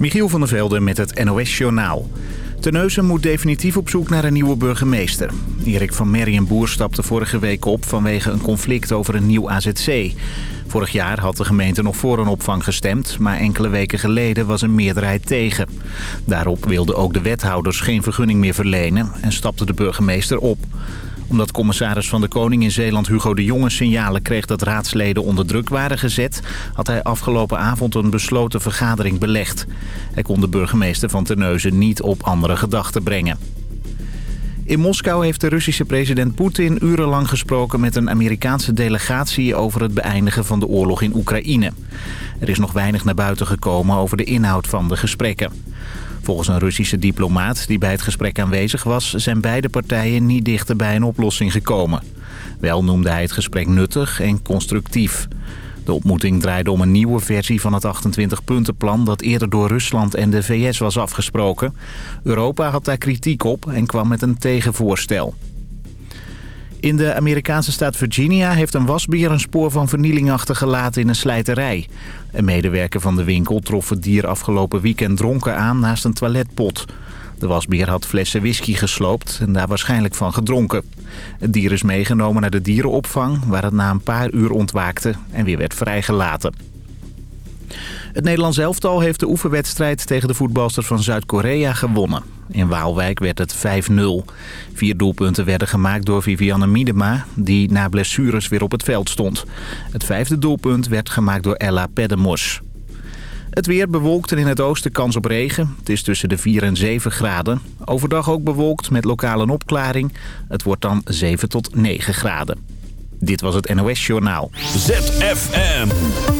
Michiel van der Velde met het NOS-journaal. Terneuzen moet definitief op zoek naar een nieuwe burgemeester. Erik van Merrienboer stapte vorige week op vanwege een conflict over een nieuw AZC. Vorig jaar had de gemeente nog voor een opvang gestemd... maar enkele weken geleden was een meerderheid tegen. Daarop wilden ook de wethouders geen vergunning meer verlenen... en stapte de burgemeester op omdat commissaris van de Koning in Zeeland Hugo de Jonge signalen kreeg dat raadsleden onder druk waren gezet... had hij afgelopen avond een besloten vergadering belegd. Hij kon de burgemeester van Terneuzen niet op andere gedachten brengen. In Moskou heeft de Russische president Poetin urenlang gesproken met een Amerikaanse delegatie over het beëindigen van de oorlog in Oekraïne. Er is nog weinig naar buiten gekomen over de inhoud van de gesprekken. Volgens een Russische diplomaat die bij het gesprek aanwezig was... zijn beide partijen niet dichter bij een oplossing gekomen. Wel noemde hij het gesprek nuttig en constructief. De ontmoeting draaide om een nieuwe versie van het 28-puntenplan... dat eerder door Rusland en de VS was afgesproken. Europa had daar kritiek op en kwam met een tegenvoorstel. In de Amerikaanse staat Virginia heeft een wasbeer een spoor van vernieling achtergelaten in een slijterij. Een medewerker van de winkel trof het dier afgelopen weekend dronken aan naast een toiletpot. De wasbeer had flessen whisky gesloopt en daar waarschijnlijk van gedronken. Het dier is meegenomen naar de dierenopvang waar het na een paar uur ontwaakte en weer werd vrijgelaten. Het Nederlands elftal heeft de oefenwedstrijd tegen de voetbalsters van Zuid-Korea gewonnen. In Waalwijk werd het 5-0. Vier doelpunten werden gemaakt door Vivianne Miedema, die na blessures weer op het veld stond. Het vijfde doelpunt werd gemaakt door Ella Peddemos. Het weer bewolkt en in het oosten kans op regen. Het is tussen de 4 en 7 graden. Overdag ook bewolkt met lokale opklaring. Het wordt dan 7 tot 9 graden. Dit was het NOS Journaal. ZFM.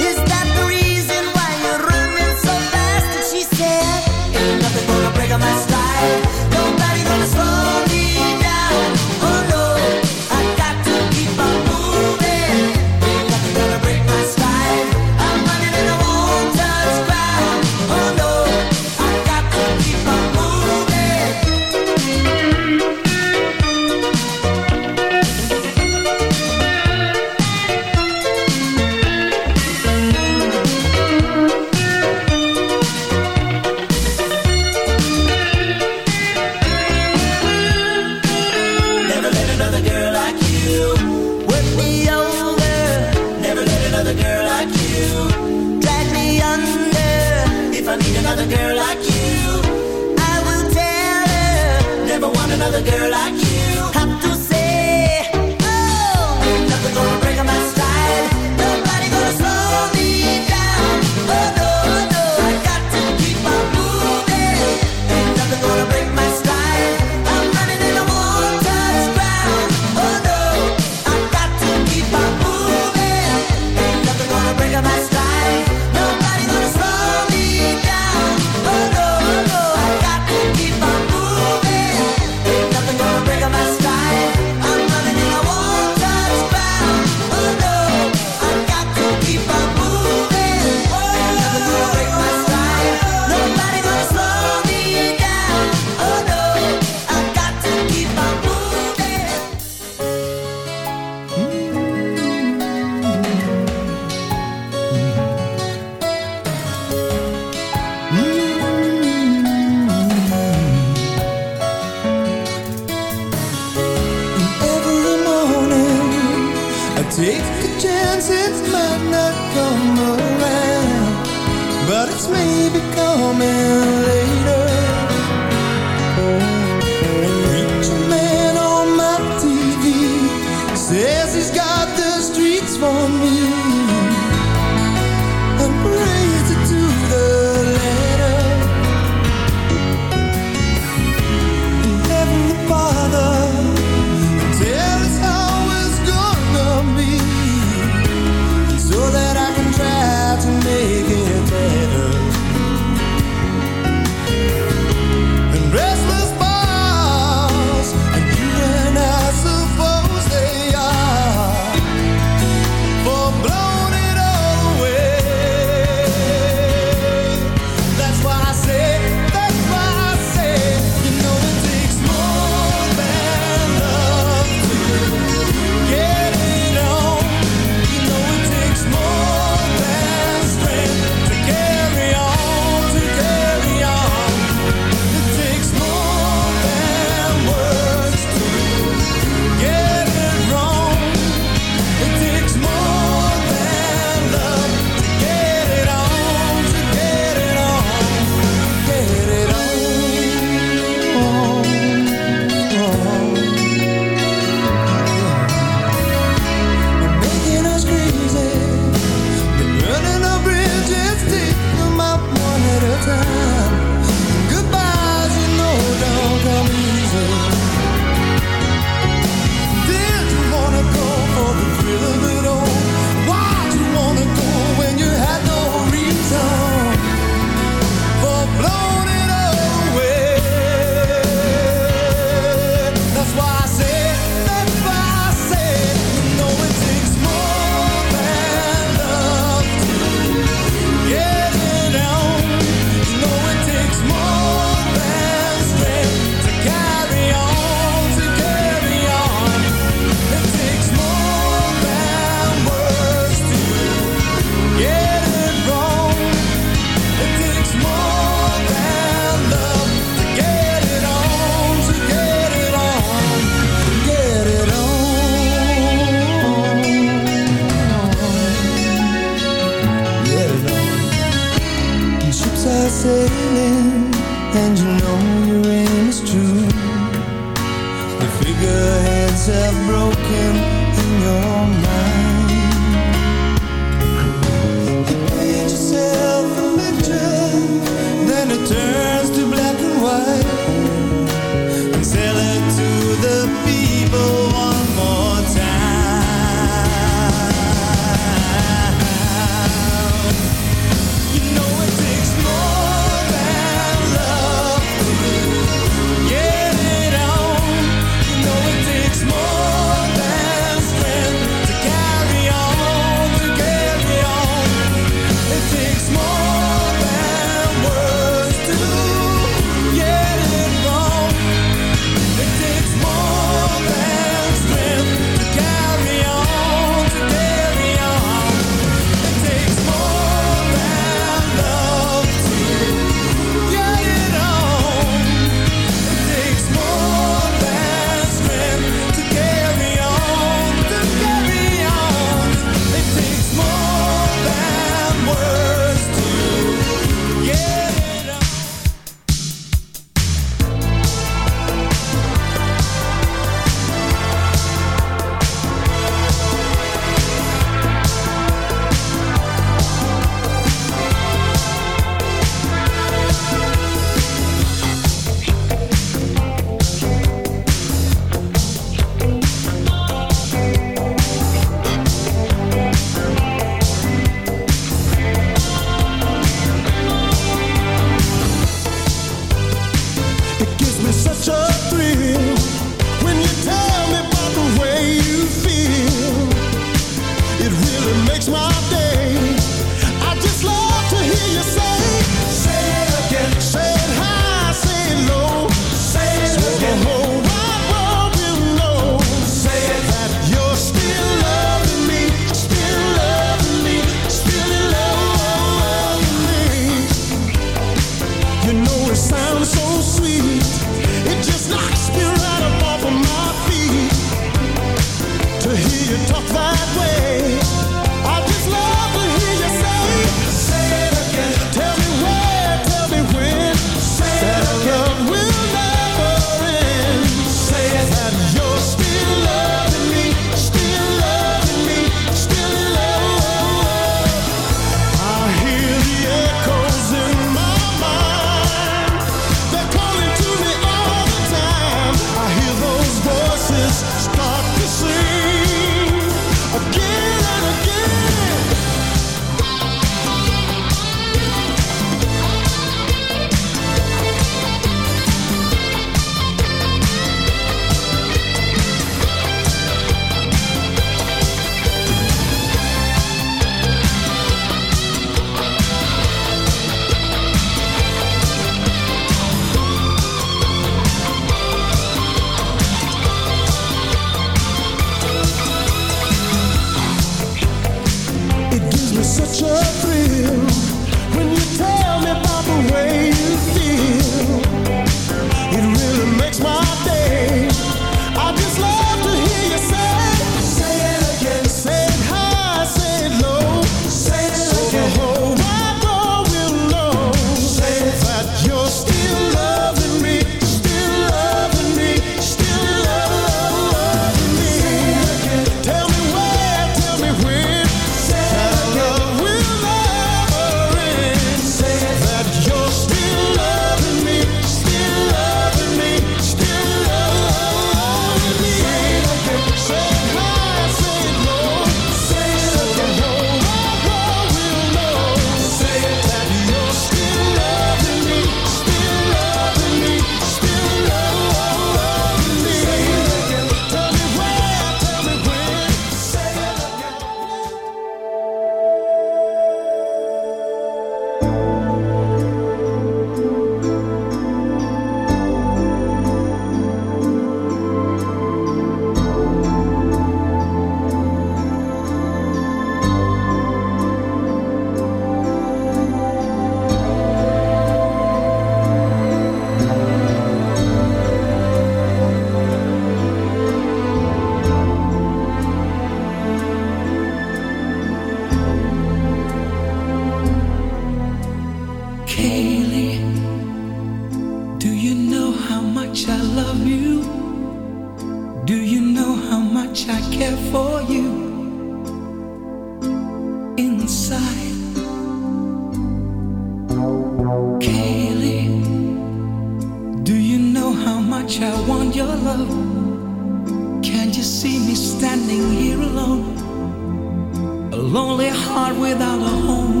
lonely heart without a home.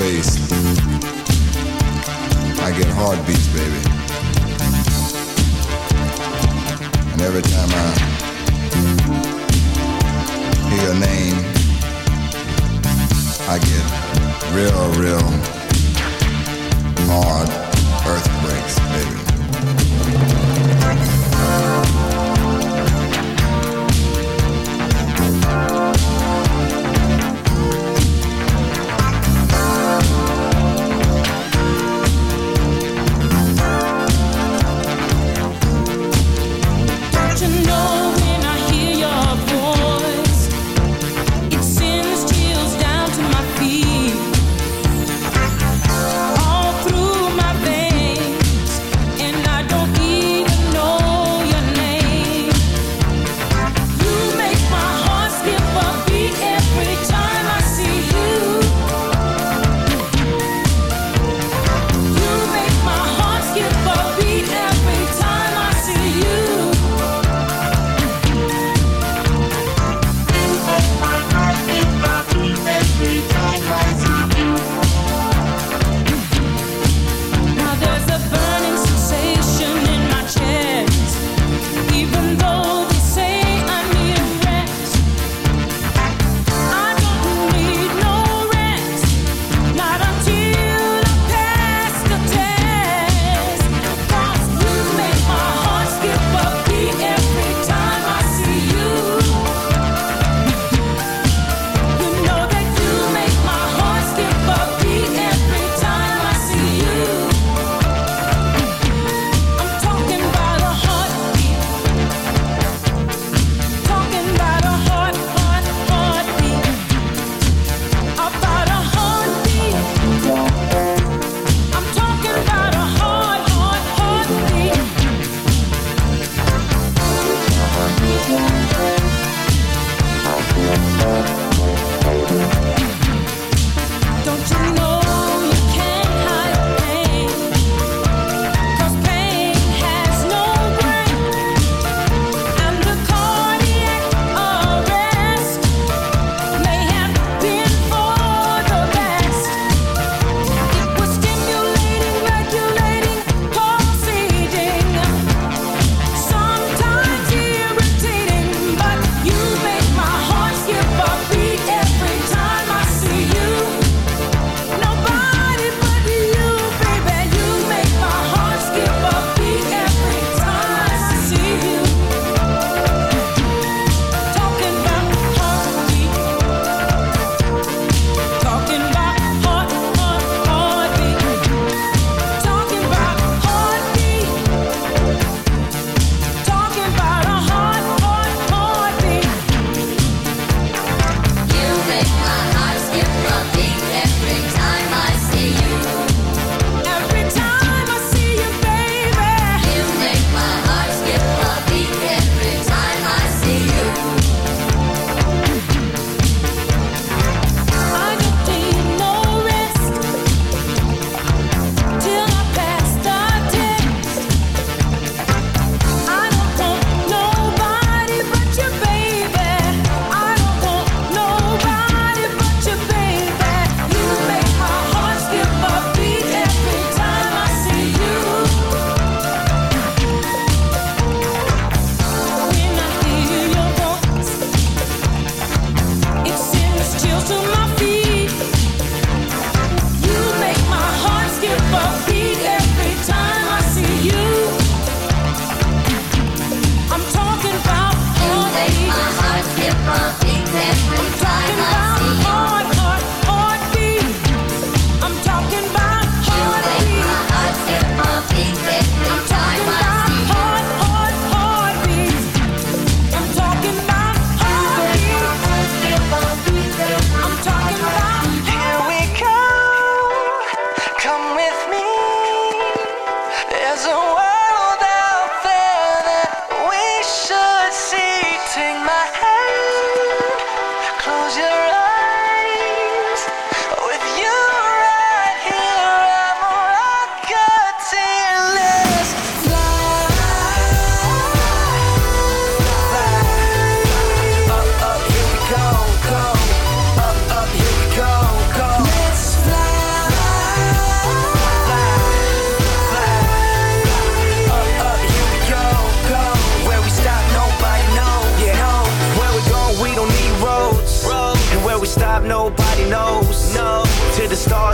Face,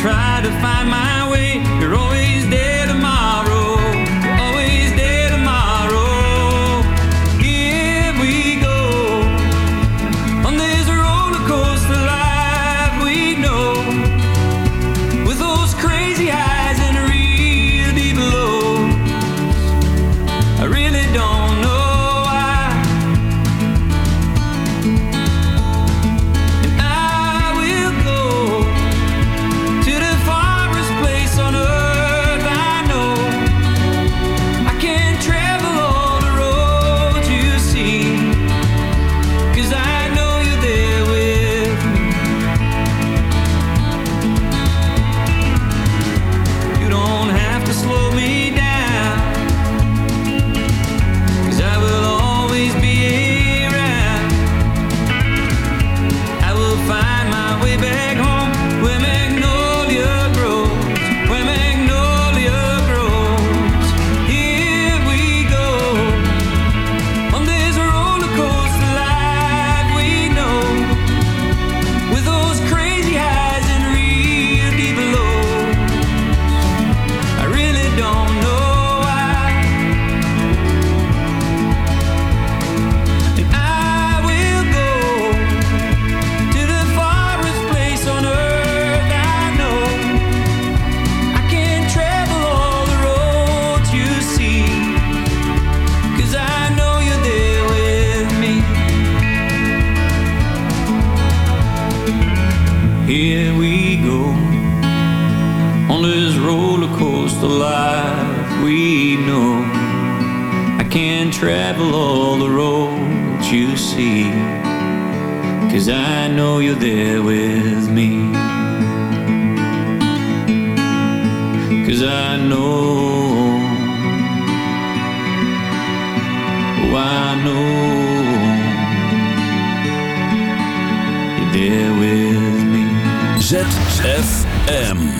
Try to find my see. Cause I know you're there with me. Cause I know. Oh, I know. You're there with me. ZFM.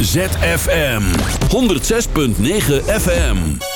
ZFM 106.9 FM.